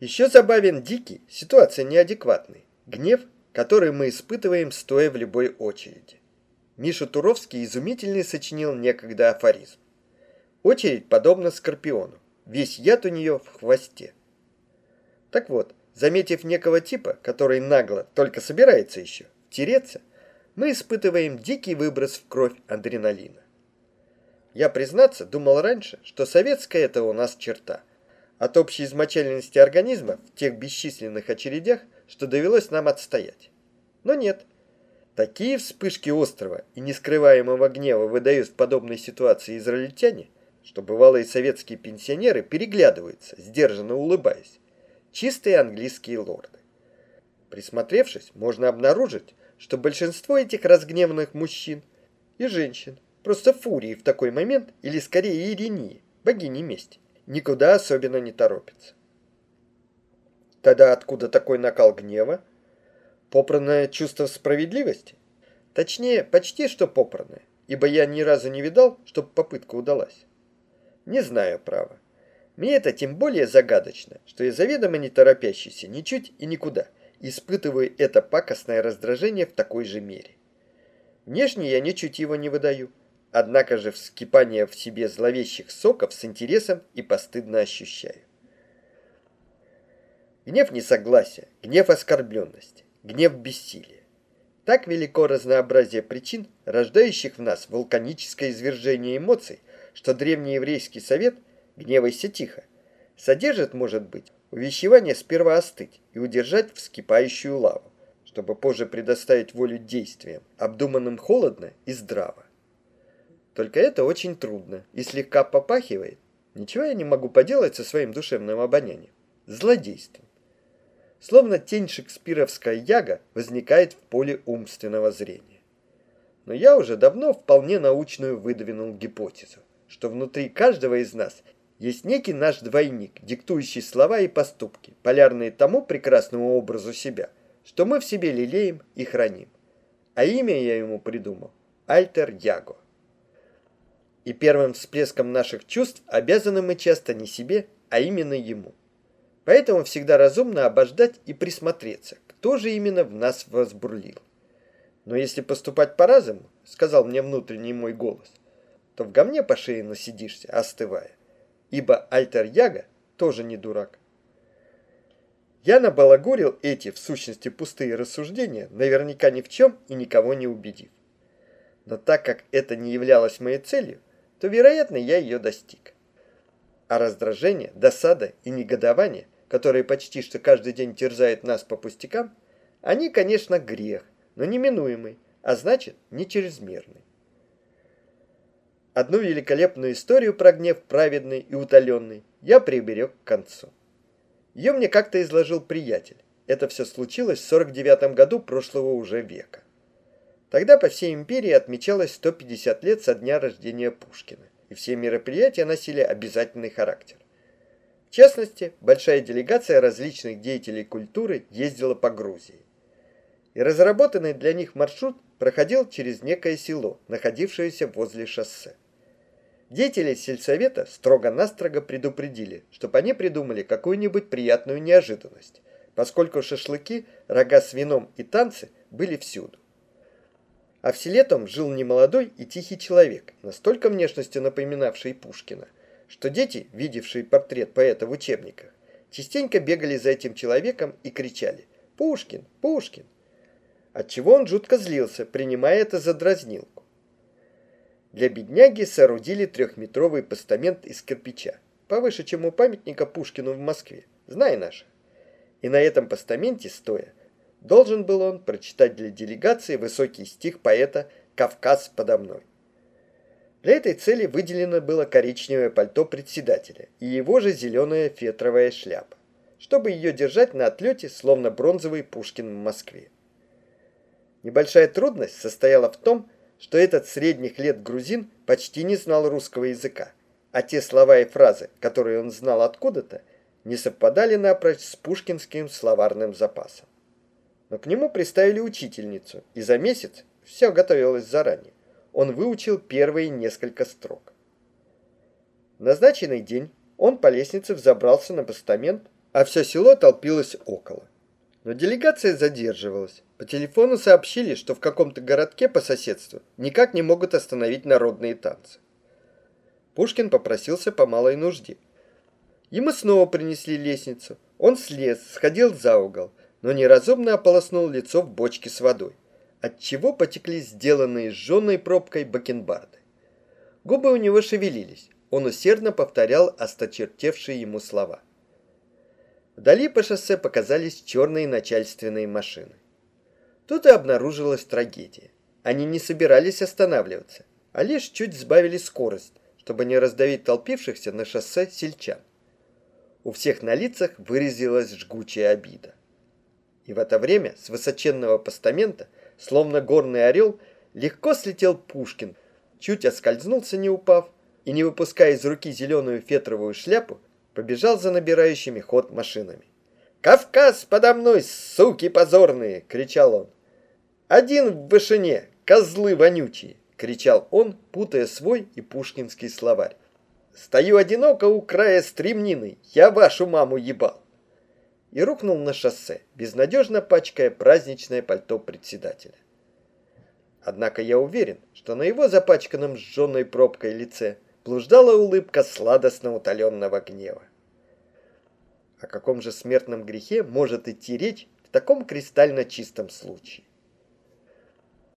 Еще забавен дикий, ситуация неадекватный, гнев, который мы испытываем, стоя в любой очереди. Миша Туровский изумительный сочинил некогда афоризм. Очередь подобна скорпиону, весь яд у нее в хвосте. Так вот, заметив некого типа, который нагло только собирается еще тереться, мы испытываем дикий выброс в кровь адреналина. Я, признаться, думал раньше, что советская это у нас черта. От общей измочаленности организма в тех бесчисленных очередях, что довелось нам отстоять. Но нет. Такие вспышки острого и нескрываемого гнева выдают в подобной ситуации израильтяне, что бывалые советские пенсионеры переглядываются, сдержанно улыбаясь. Чистые английские лорды. Присмотревшись, можно обнаружить, что большинство этих разгневанных мужчин и женщин просто фурии в такой момент, или скорее Иринии, богини мести, никуда особенно не торопятся. Тогда откуда такой накал гнева? Попранное чувство справедливости? Точнее, почти что попранное, ибо я ни разу не видал, чтобы попытка удалась. Не знаю, право. Мне это тем более загадочно, что я заведомо не торопящийся ничуть и никуда, испытываю это пакостное раздражение в такой же мере. Внешне я ничуть его не выдаю, однако же вскипание в себе зловещих соков с интересом и постыдно ощущаю. Гнев несогласия, гнев оскорбленности, гнев бессилия. Так велико разнообразие причин, рождающих в нас вулканическое извержение эмоций, что древний еврейский совет «гневайся тихо» содержит, может быть, увещевание сперва остыть и удержать вскипающую лаву, чтобы позже предоставить волю действиям, обдуманным холодно и здраво. Только это очень трудно и слегка попахивает. Ничего я не могу поделать со своим душевным обонянием. Злодейством. Словно тень шекспировская яга возникает в поле умственного зрения. Но я уже давно вполне научную выдвинул гипотезу, что внутри каждого из нас есть некий наш двойник, диктующий слова и поступки, полярные тому прекрасному образу себя, что мы в себе лелеем и храним. А имя я ему придумал – Альтер Яго. И первым всплеском наших чувств обязаны мы часто не себе, а именно ему. Поэтому всегда разумно обождать и присмотреться, кто же именно в нас возбурлил. Но если поступать по-разному, сказал мне внутренний мой голос, то в говне по шее насидишься, остывая. Ибо Альтер-Яга тоже не дурак. Я набалагурил эти, в сущности, пустые рассуждения, наверняка ни в чем и никого не убедив. Но так как это не являлось моей целью, то, вероятно, я ее достиг. А раздражение, досада и негодование, которые почти что каждый день терзают нас по пустякам, они, конечно, грех, но неминуемый, а значит, не чрезмерный. Одну великолепную историю про гнев праведный и утоленный я приберег к концу. Ее мне как-то изложил приятель. Это все случилось в 49 году прошлого уже века. Тогда по всей империи отмечалось 150 лет со дня рождения Пушкина, и все мероприятия носили обязательный характер. В частности, большая делегация различных деятелей культуры ездила по Грузии. И разработанный для них маршрут проходил через некое село, находившееся возле шоссе. Деятели сельсовета строго-настрого предупредили, чтобы они придумали какую-нибудь приятную неожиданность, поскольку шашлыки, рога с вином и танцы были всюду. А в селе том жил немолодой и тихий человек, настолько внешностью напоминавший Пушкина, что дети, видевшие портрет поэта в учебниках, частенько бегали за этим человеком и кричали «Пушкин! Пушкин!», отчего он жутко злился, принимая это за дразнилку. Для бедняги соорудили трехметровый постамент из кирпича, повыше, чем у памятника Пушкину в Москве, знай наших. И на этом постаменте стоя Должен был он прочитать для делегации высокий стих поэта «Кавказ подо мной». Для этой цели выделено было коричневое пальто председателя и его же зеленая фетровая шляпа, чтобы ее держать на отлете, словно бронзовый Пушкин в Москве. Небольшая трудность состояла в том, что этот средних лет грузин почти не знал русского языка, а те слова и фразы, которые он знал откуда-то, не совпадали напрочь с пушкинским словарным запасом но к нему приставили учительницу, и за месяц все готовилось заранее. Он выучил первые несколько строк. В назначенный день он по лестнице взобрался на постамент, а все село толпилось около. Но делегация задерживалась. По телефону сообщили, что в каком-то городке по соседству никак не могут остановить народные танцы. Пушкин попросился по малой нужде. Ему снова принесли лестницу. Он слез, сходил за угол, но неразумно ополоснул лицо в бочке с водой, отчего потекли сделанные сжженной пробкой бакенбарды. Губы у него шевелились. Он усердно повторял осточертевшие ему слова. Вдали по шоссе показались черные начальственные машины. Тут и обнаружилась трагедия. Они не собирались останавливаться, а лишь чуть сбавили скорость, чтобы не раздавить толпившихся на шоссе сельчан. У всех на лицах выразилась жгучая обида. И в это время с высоченного постамента, словно горный орел, легко слетел Пушкин, чуть оскользнулся, не упав, и, не выпуская из руки зеленую фетровую шляпу, побежал за набирающими ход машинами. «Кавказ подо мной, суки позорные!» — кричал он. «Один в вышине, козлы вонючие!» — кричал он, путая свой и пушкинский словарь. «Стою одиноко у края стремнины, я вашу маму ебал!» И рухнул на шоссе, безнадежно пачкая праздничное пальто председателя. Однако я уверен, что на его запачканном сжженной пробкой лице блуждала улыбка сладостно утоленного гнева. О каком же смертном грехе может идти речь в таком кристально чистом случае?